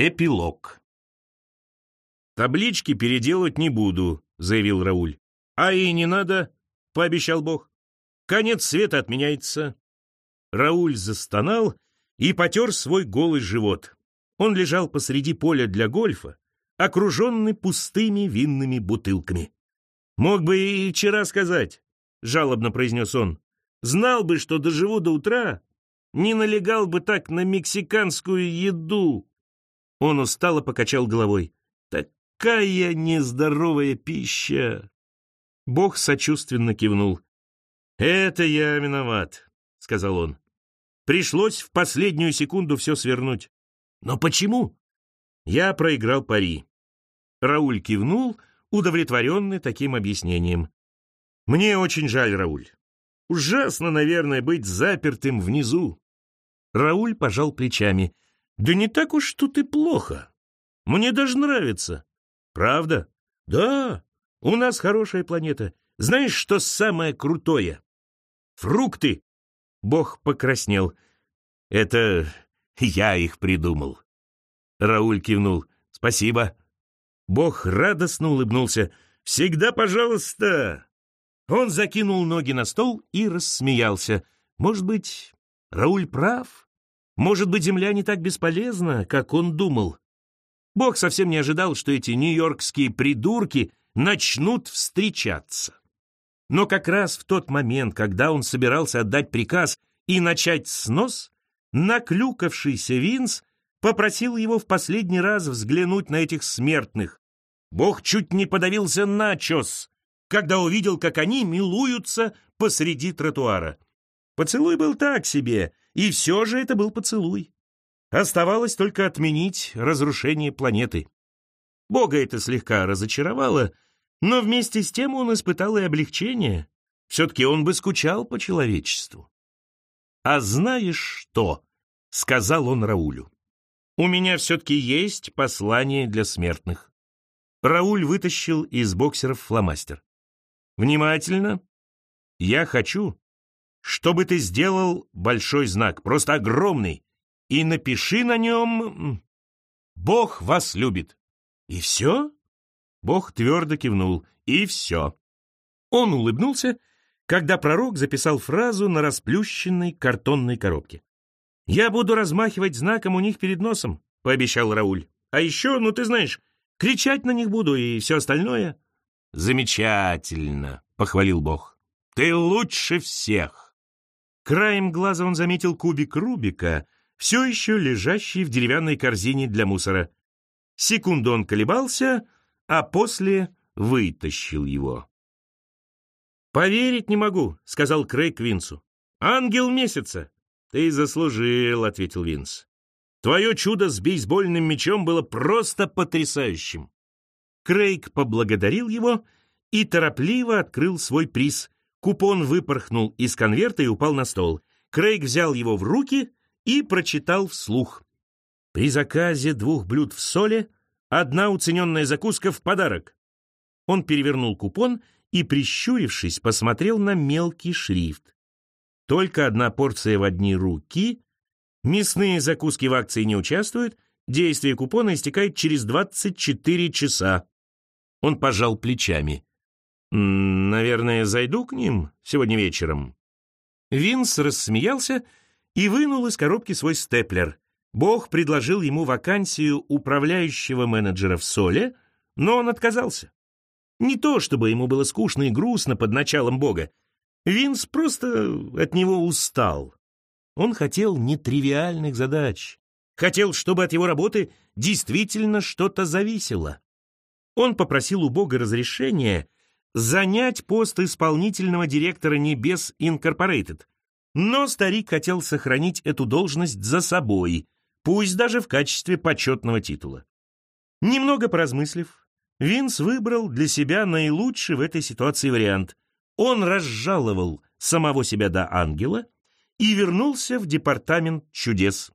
Эпилог. «Таблички переделывать не буду», — заявил Рауль. «А и не надо», — пообещал Бог. «Конец света отменяется». Рауль застонал и потер свой голый живот. Он лежал посреди поля для гольфа, окруженный пустыми винными бутылками. «Мог бы и вчера сказать», — жалобно произнес он. «Знал бы, что доживу до утра, не налегал бы так на мексиканскую еду». Он устало покачал головой. «Такая нездоровая пища!» Бог сочувственно кивнул. «Это я виноват», — сказал он. «Пришлось в последнюю секунду все свернуть. Но почему?» Я проиграл пари. Рауль кивнул, удовлетворенный таким объяснением. «Мне очень жаль, Рауль. Ужасно, наверное, быть запертым внизу». Рауль пожал плечами. Да не так уж тут и плохо. Мне даже нравится. Правда? Да, у нас хорошая планета. Знаешь, что самое крутое? Фрукты. Бог покраснел. Это я их придумал. Рауль кивнул. Спасибо. Бог радостно улыбнулся. Всегда пожалуйста. Он закинул ноги на стол и рассмеялся. Может быть, Рауль прав? Может быть, Земля не так бесполезна, как он думал. Бог совсем не ожидал, что эти нью-йоркские придурки начнут встречаться. Но как раз в тот момент, когда он собирался отдать приказ и начать снос, наклюкавшийся Винс попросил его в последний раз взглянуть на этих смертных. Бог чуть не подавился начос, когда увидел, как они милуются посреди тротуара. Поцелуй был так себе, и все же это был поцелуй. Оставалось только отменить разрушение планеты. Бога это слегка разочаровало, но вместе с тем он испытал и облегчение. Все-таки он бы скучал по человечеству. «А знаешь что?» — сказал он Раулю. «У меня все-таки есть послание для смертных». Рауль вытащил из боксеров фломастер. «Внимательно. Я хочу, чтобы ты сделал большой знак, просто огромный, и напиши на нем «Бог вас любит». И все? Бог твердо кивнул. И все. Он улыбнулся, когда пророк записал фразу на расплющенной картонной коробке. «Я буду размахивать знаком у них перед носом», — пообещал Рауль. «А еще, ну ты знаешь, кричать на них буду и все остальное». «Замечательно», — похвалил Бог. «Ты лучше всех». Краем глаза он заметил кубик Рубика, все еще лежащий в деревянной корзине для мусора. Секунду он колебался, а после вытащил его. «Поверить не могу», — сказал Крейг Винсу. «Ангел месяца!» «Ты заслужил», — ответил Винс. «Твое чудо с бейсбольным мячом было просто потрясающим». Крейг поблагодарил его и торопливо открыл свой приз Купон выпорхнул из конверта и упал на стол. Крейг взял его в руки и прочитал вслух. При заказе двух блюд в соли одна уцененная закуска в подарок. Он перевернул купон и, прищурившись, посмотрел на мелкий шрифт. Только одна порция в одни руки. Мясные закуски в акции не участвуют. Действие купона истекает через 24 часа. Он пожал плечами. «Наверное, зайду к ним сегодня вечером». Винс рассмеялся и вынул из коробки свой степлер. Бог предложил ему вакансию управляющего менеджера в Соле, но он отказался. Не то, чтобы ему было скучно и грустно под началом Бога. Винс просто от него устал. Он хотел нетривиальных задач. Хотел, чтобы от его работы действительно что-то зависело. Он попросил у Бога разрешения занять пост исполнительного директора Небес Инкорпорейтед. Но старик хотел сохранить эту должность за собой, пусть даже в качестве почетного титула. Немного поразмыслив, Винс выбрал для себя наилучший в этой ситуации вариант. Он разжаловал самого себя до ангела и вернулся в департамент чудес.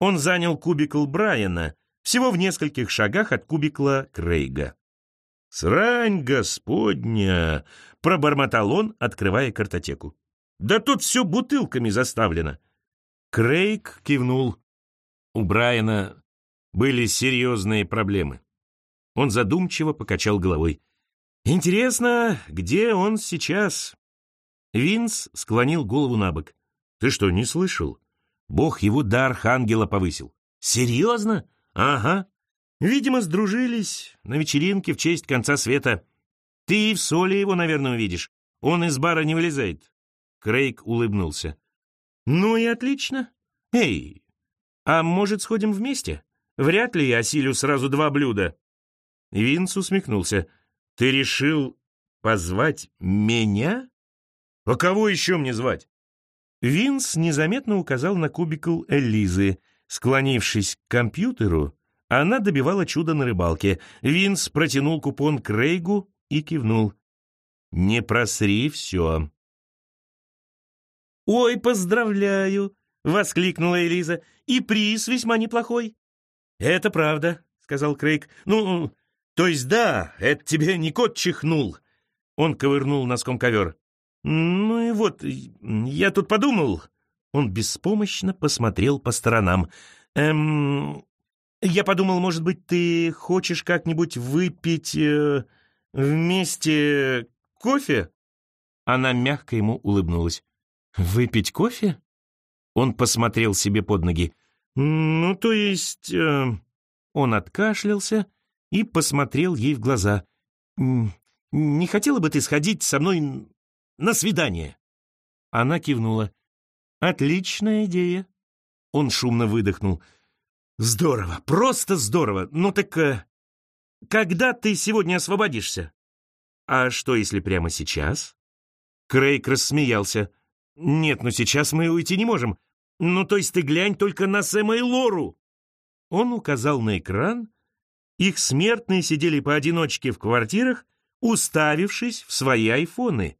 Он занял кубикл Брайана, всего в нескольких шагах от кубикла Крейга. «Срань господня!» — пробормотал он, открывая картотеку. «Да тут все бутылками заставлено!» Крейг кивнул. У Брайана были серьезные проблемы. Он задумчиво покачал головой. «Интересно, где он сейчас?» Винс склонил голову на бок. «Ты что, не слышал? Бог его до архангела повысил». «Серьезно? Ага. Видимо, сдружились на вечеринке в честь конца света. Ты и в соли его, наверное, увидишь. Он из бара не вылезает». Крейг улыбнулся. «Ну и отлично. Эй, а может, сходим вместе? Вряд ли я осилю сразу два блюда». Винс усмехнулся. «Ты решил позвать меня?» «А кого еще мне звать?» Винс незаметно указал на кубикл Элизы. Склонившись к компьютеру, она добивала чудо на рыбалке. Винс протянул купон Крейгу и кивнул. «Не просри все». «Ой, поздравляю!» — воскликнула Элиза. «И приз весьма неплохой». «Это правда», — сказал Крейг. «Ну, то есть да, это тебе не кот чихнул». Он ковырнул носком ковер. «Ну и вот, я тут подумал...» Он беспомощно посмотрел по сторонам. «Эм... Я подумал, может быть, ты хочешь как-нибудь выпить э, вместе кофе?» Она мягко ему улыбнулась. «Выпить кофе?» Он посмотрел себе под ноги. «Ну, то есть...» э... Он откашлялся и посмотрел ей в глаза. «Не хотела бы ты сходить со мной на свидание?» Она кивнула. «Отличная идея». Он шумно выдохнул. «Здорово, просто здорово. Ну так э, когда ты сегодня освободишься?» «А что, если прямо сейчас?» Крейг рассмеялся. «Нет, ну сейчас мы уйти не можем. Ну, то есть ты глянь только на Сэма и Лору!» Он указал на экран. Их смертные сидели поодиночке в квартирах, уставившись в свои айфоны.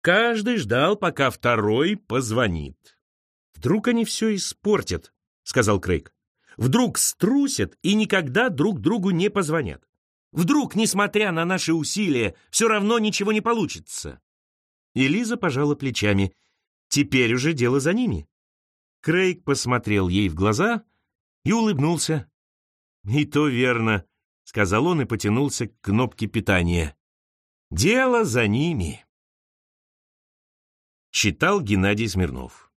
Каждый ждал, пока второй позвонит. «Вдруг они все испортят», — сказал Крейг. «Вдруг струсят и никогда друг другу не позвонят. Вдруг, несмотря на наши усилия, все равно ничего не получится». И Лиза пожала плечами. Теперь уже дело за ними. Крейг посмотрел ей в глаза и улыбнулся. «И то верно», — сказал он и потянулся к кнопке питания. «Дело за ними». Читал Геннадий Смирнов.